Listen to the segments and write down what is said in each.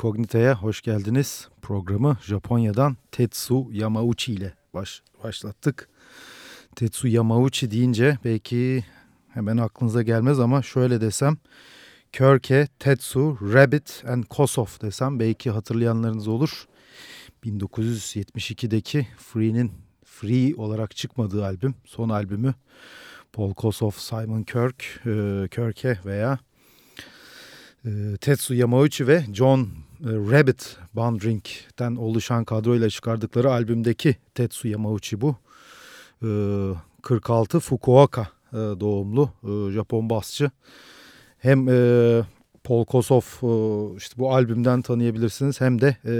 Incognita'ya hoş geldiniz. Programı Japonya'dan Tetsu Yamauchi ile baş, başlattık. Tetsu Yamauchi deyince belki hemen aklınıza gelmez ama şöyle desem Körke, Tetsu, Rabbit and Kosoff desem belki hatırlayanlarınız olur. 1972'deki Free'nin Free olarak çıkmadığı albüm, son albümü Paul Kosoff, Simon Kirk, e, Kirke veya e, Tetsu Yamauchi ve John Rabbit Bandring'den oluşan kadroyla çıkardıkları albümdeki Tetsu Yamauchi bu. E, 46 Fukuoka e, doğumlu e, Japon basçı. Hem e, Paul Kosoff e, işte bu albümden tanıyabilirsiniz hem de e,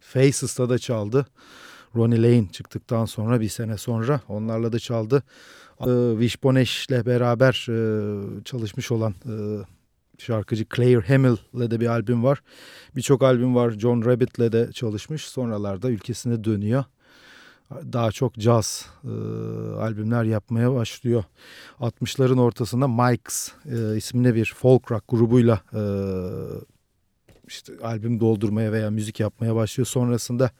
Faces'ta da çaldı. Ronnie Lane çıktıktan sonra bir sene sonra onlarla da çaldı. E, Wishbone ile beraber e, çalışmış olan e, şarkıcı Claire Hamill'le de bir albüm var. Birçok albüm var. John Rabbit'le de çalışmış. Sonralarda ülkesine dönüyor. Daha çok caz e, albümler yapmaya başlıyor. 60'ların ortasında Mike's e, isimli bir folk rock grubuyla e, işte albüm doldurmaya veya müzik yapmaya başlıyor. Sonrasında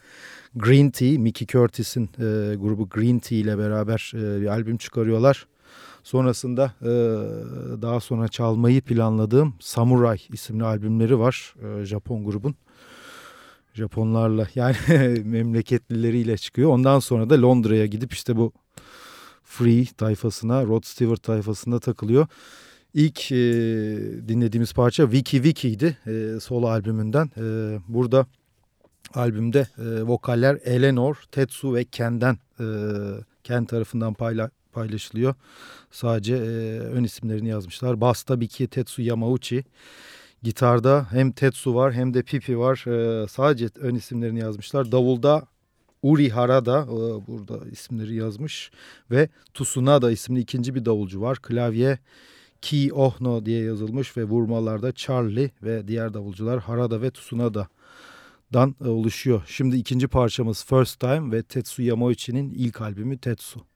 Green Tea, Mickey Curtis'in e, grubu Green Tea ile beraber e, bir albüm çıkarıyorlar. Sonrasında e, daha sonra çalmayı planladığım Samurai isimli albümleri var e, Japon grubun. Japonlarla yani memleketlileriyle çıkıyor. Ondan sonra da Londra'ya gidip işte bu Free tayfasına, Rod Stewart tayfasında takılıyor. İlk e, dinlediğimiz parça Wiki Wiki'ydi e, solo albümünden. E, burada albümde e, vokaller Eleanor, Tetsu ve Ken'den e, Ken tarafından payla, paylaşılıyor. Sadece e, ön isimlerini yazmışlar. Basta Biki Tetsu Yamauchi. Gitarda hem Tetsu var hem de Pipi var. E, sadece ön isimlerini yazmışlar. Davulda Uri Harada e, burada isimleri yazmış. Ve Tsunada isimli ikinci bir davulcu var. Klavye Ki Ohno diye yazılmış ve vurmalarda Charlie ve diğer davulcular Harada ve Tsunada'dan oluşuyor. Şimdi ikinci parçamız First Time ve Tetsu Yamauchi'nin ilk albümü Tetsu.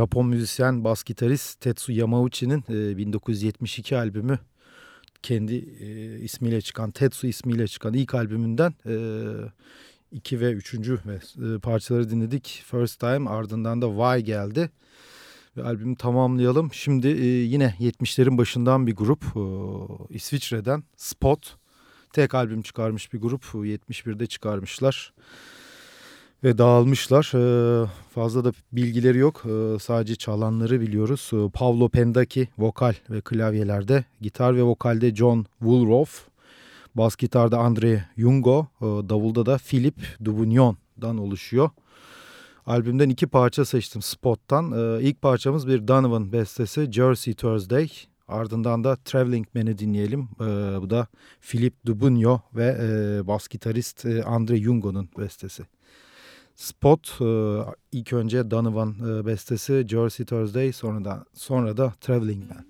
Japon müzisyen, bas gitarist Tetsu Yamauchi'nin 1972 albümü kendi ismiyle çıkan, Tetsu ismiyle çıkan ilk albümünden 2 ve 3. ve parçaları dinledik. First Time ardından da Why geldi. Ve albümü tamamlayalım. Şimdi yine 70'lerin başından bir grup İsviçre'den Spot. Tek albüm çıkarmış bir grup 71'de çıkarmışlar ve dağılmışlar. Ee, fazla da bilgileri yok. Ee, sadece çalanları biliyoruz. Ee, Pavlo Pendaki vokal ve klavyelerde, gitar ve vokalde John Woolroff, bas gitarda Andre Jungo, davulda da Philip Dubugnon'dan oluşuyor. Albümden iki parça seçtim Spot'tan. İlk parçamız bir Donovan bestesi Jersey Thursday. Ardından da Traveling Man'i dinleyelim. Bu da Philip Dubugno ve e, bas gitarist Andre Jungo'nun bestesi. Spot e, ilk önce Donovan e, bestesi Jersey Thursday sonra da sonra da Traveling Man.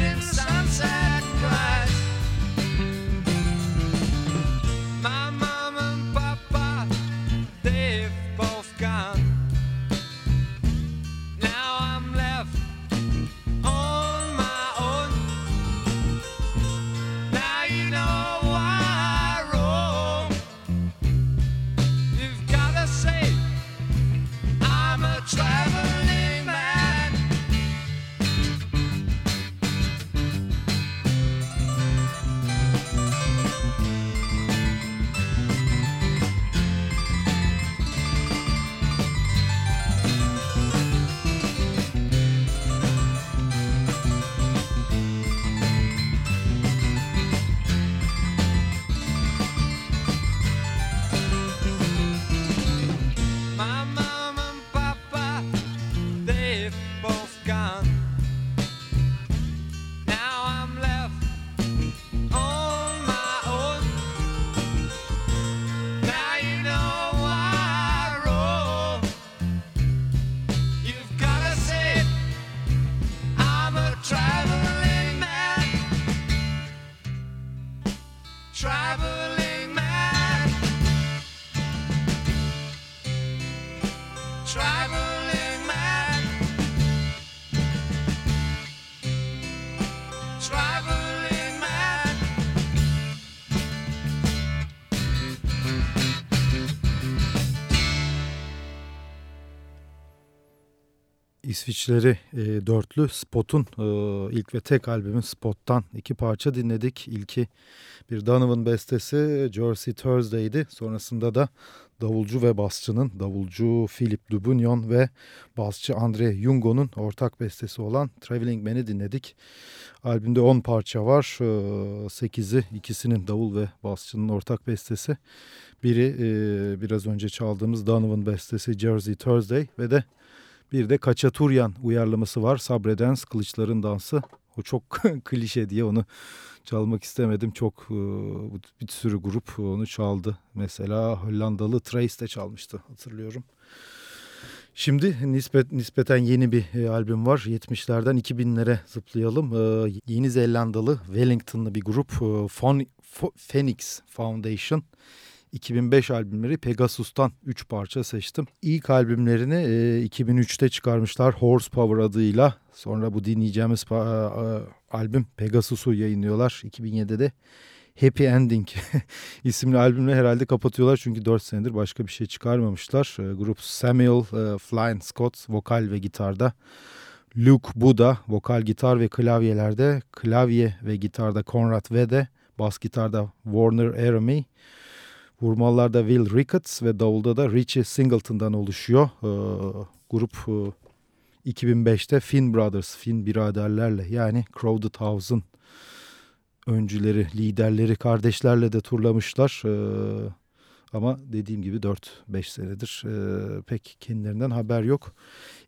Legends. İsviçreli e, dörtlü Spot'un e, ilk ve tek albümü Spot'tan iki parça dinledik. İlki bir Donovan bestesi Jersey Thursday'di. Sonrasında da davulcu ve basçının, davulcu Philip Dubignon ve basçı Andre Jungo'nun ortak bestesi olan Traveling Man'i dinledik. Albümde 10 parça var. 8'i ee, ikisinin davul ve basçının ortak bestesi. Biri e, biraz önce çaldığımız Donovan bestesi Jersey Thursday ve de bir de Kaçaturyan uyarlaması var. Sabredens Kılıçların Dansı. O çok klişe diye onu çalmak istemedim. Çok e, bir sürü grup onu çaldı. Mesela Hollandalı Trace de çalmıştı hatırlıyorum. Şimdi nispet, nispeten yeni bir e, albüm var. 70'lerden 2000'lere zıplayalım. E, Yeni Zelandalı Wellington'lı bir grup e, Phoenix Foundation. 2005 albümleri Pegasus'tan 3 parça seçtim. İlk albümlerini e, 2003'te çıkarmışlar Horsepower adıyla. Sonra bu dinleyeceğimiz e, albüm Pegasus'u yayınlıyorlar 2007'de de. Happy Ending isimli albümle herhalde kapatıyorlar. Çünkü 4 senedir başka bir şey çıkarmamışlar. E, grup Samuel e, Flynn Scott vokal ve gitarda. Luke Buda vokal gitar ve klavyelerde. Klavye ve gitarda Conrad Vede. Bas gitarda Warner Aramy. Vurmalarda Will Ricketts ve davulda da Richie Singleton'dan oluşuyor. E, grup e, 2005'te Finn Brothers, Finn biraderlerle yani Crowded House'un öncüleri, liderleri, kardeşlerle de turlamışlar. Ee, ama dediğim gibi 4-5 senedir e, pek kendilerinden haber yok.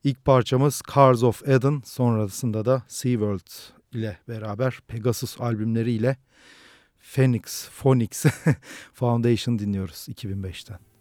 İlk parçamız Cars of Eden sonrasında da SeaWorld ile beraber Pegasus albümleriyle Phoenix, Phoenix Foundation dinliyoruz 2005'ten.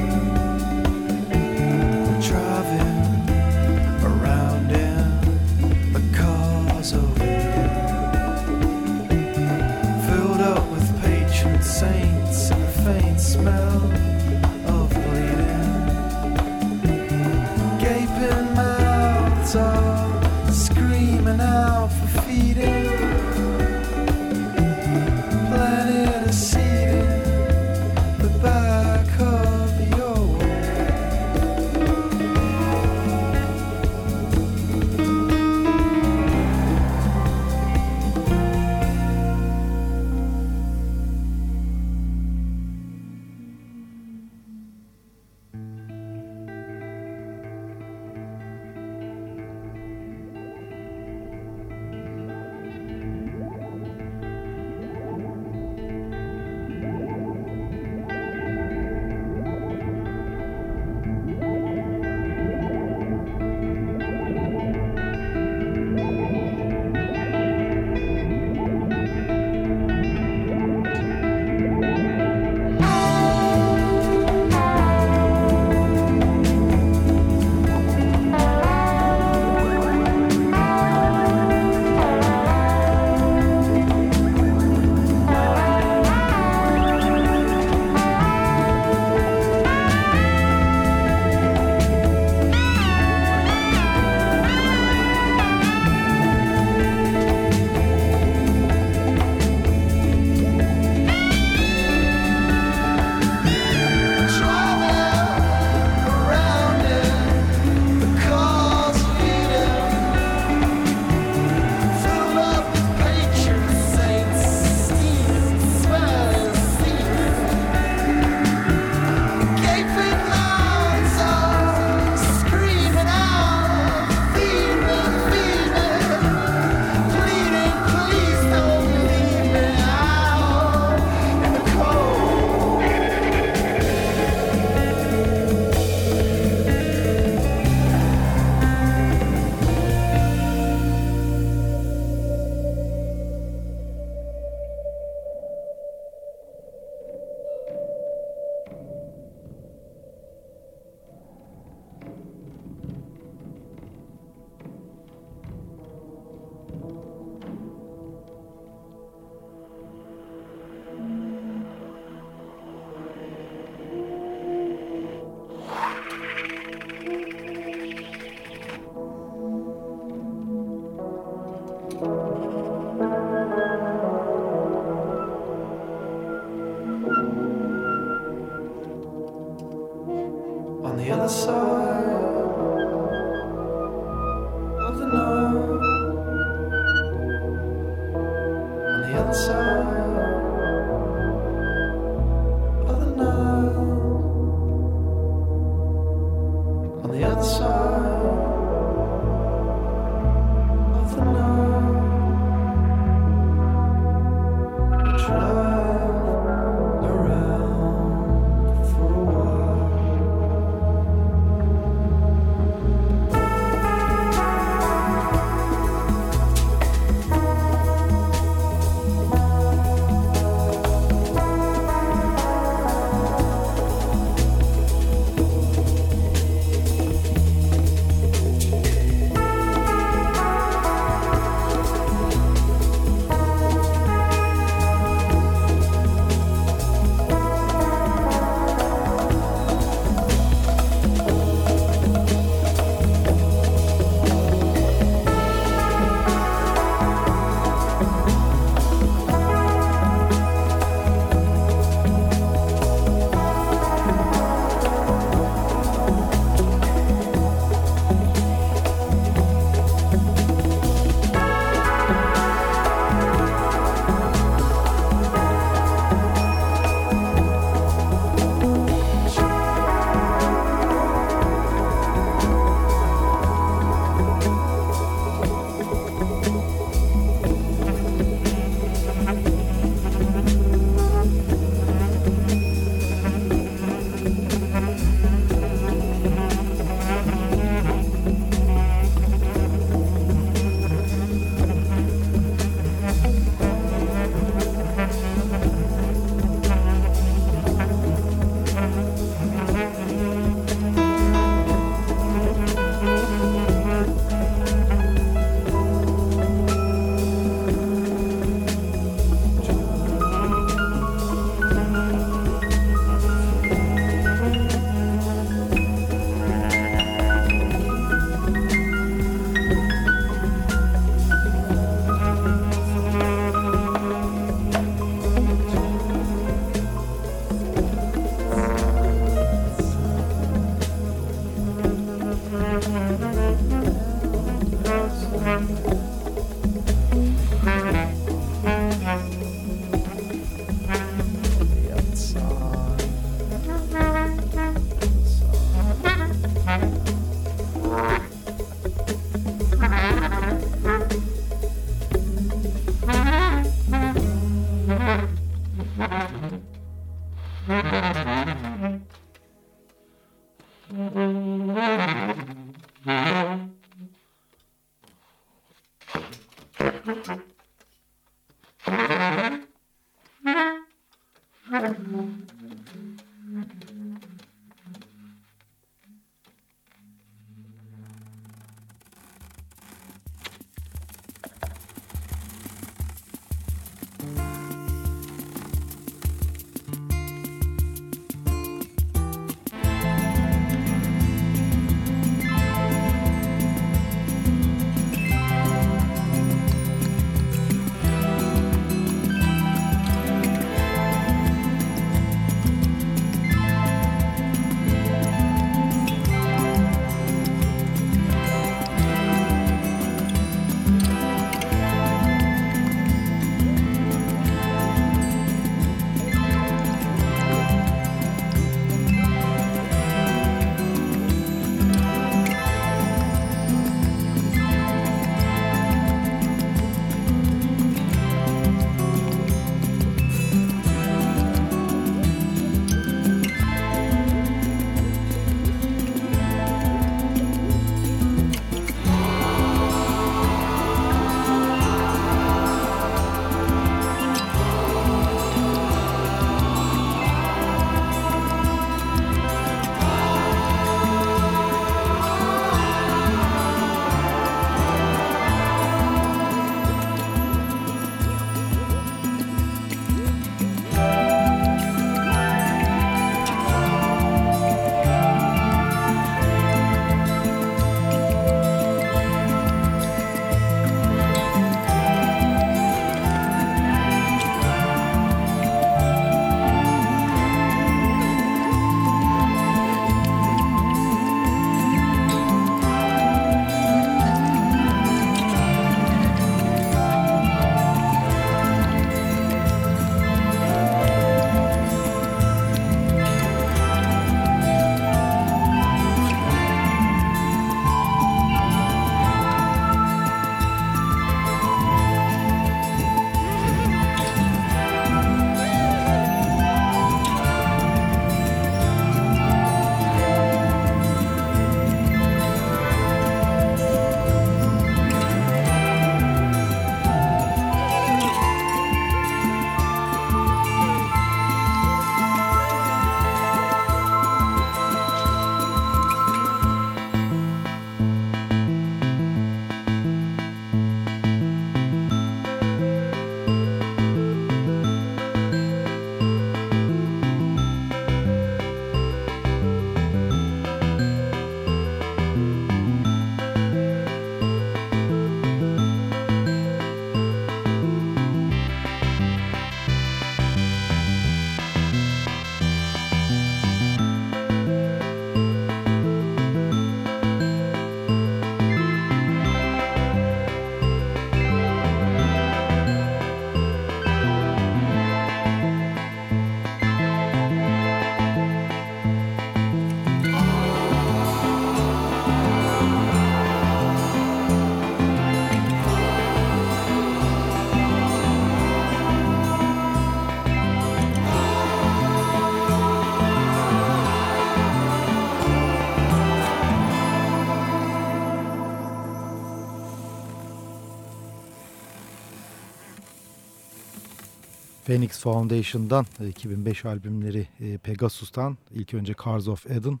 Phoenix Foundation'dan 2005 e, albümleri e, Pegasus'tan ilk önce Cars of Eden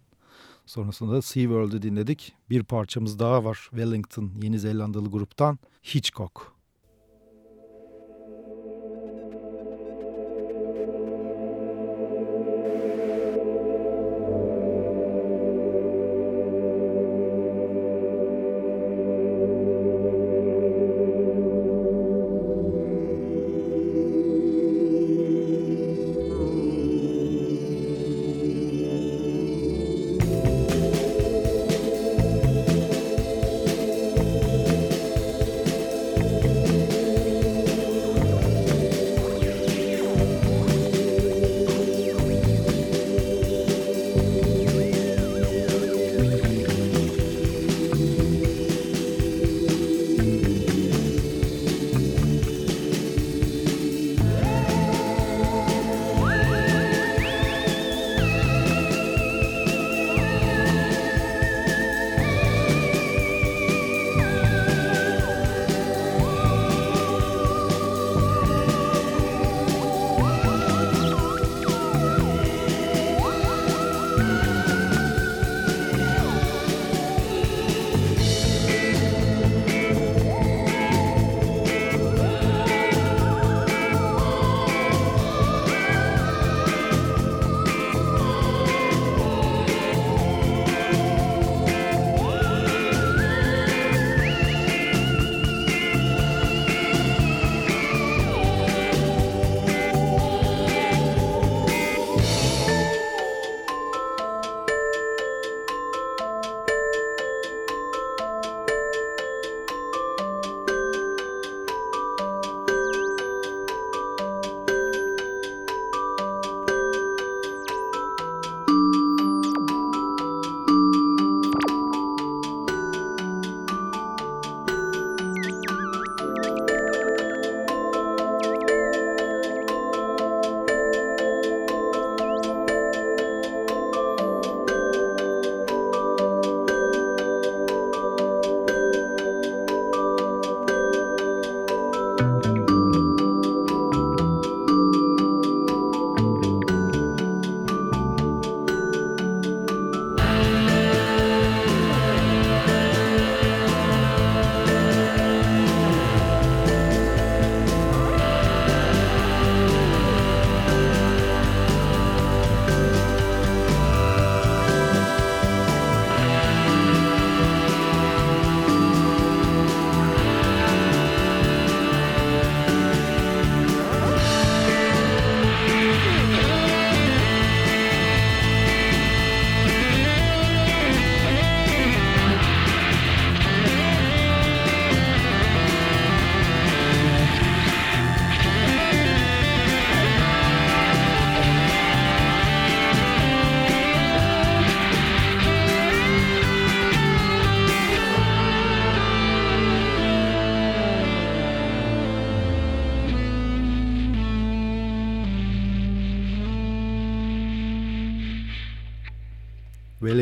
Sonrasında da SeaWorld'u dinledik. Bir parçamız daha var Wellington Yeni Zelandalı gruptan Hitchcock.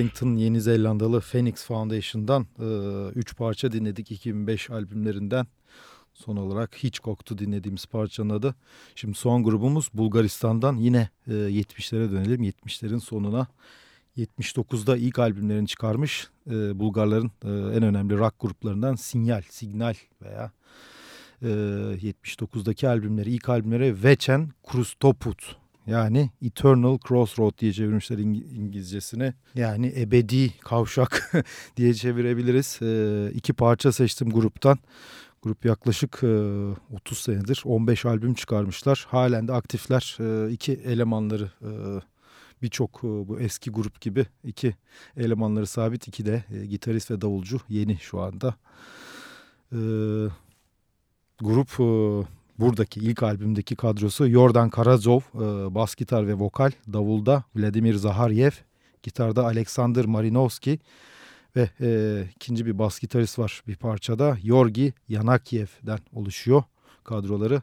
Wellington Yeni Zelandalı Phoenix Foundation'dan 3 e, parça dinledik 2005 albümlerinden. Son olarak hiç koktu dinlediğimiz parçanın adı. Şimdi son grubumuz Bulgaristan'dan yine e, 70'lere dönelim. 70'lerin sonuna 79'da ilk albümlerini çıkarmış e, Bulgarların e, en önemli rock gruplarından Sinyal, Signal veya e, 79'daki albümleri, ilk albümleri Veçen Krustoput yani Eternal Crossroad diye çevirmişler İngilizcesine. Yani ebedi kavşak diye çevirebiliriz. E, iki parça seçtim gruptan. Grup yaklaşık e, 30 senedir 15 albüm çıkarmışlar. Halen de aktifler. E, iki elemanları e, birçok e, bu eski grup gibi iki elemanları sabit. iki de e, gitarist ve davulcu yeni şu anda. E, grup e, buradaki ilk albümdeki kadrosu Yordan Karazov, e, bas gitar ve vokal, davulda Vladimir Zaharyev, gitarda Alexander Marinovski ve e, ikinci bir bas gitarist var bir parçada Yorgi Yanakiev'den oluşuyor kadroları.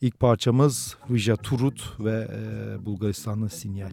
İlk parçamız Vija Turut ve e, Bulgaristanlı Sinyal.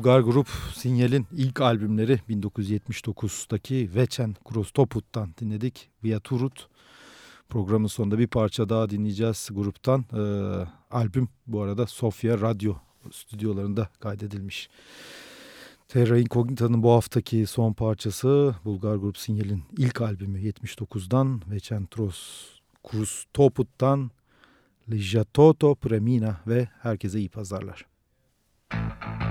Bulgar grup Sinyal'in ilk albümleri 1979'daki Veçen Krostoput'tan dinledik. Via Turut. Programın sonunda bir parça daha dinleyeceğiz gruptan. Ee, albüm bu arada Sofia Radyo stüdyolarında kaydedilmiş. Terra Incognita'nın bu haftaki son parçası Bulgar grup Sinyal'in ilk albümü 79'dan Veçen Krostoput'tan Lijatoto Premina ve herkese iyi pazarlar. Thank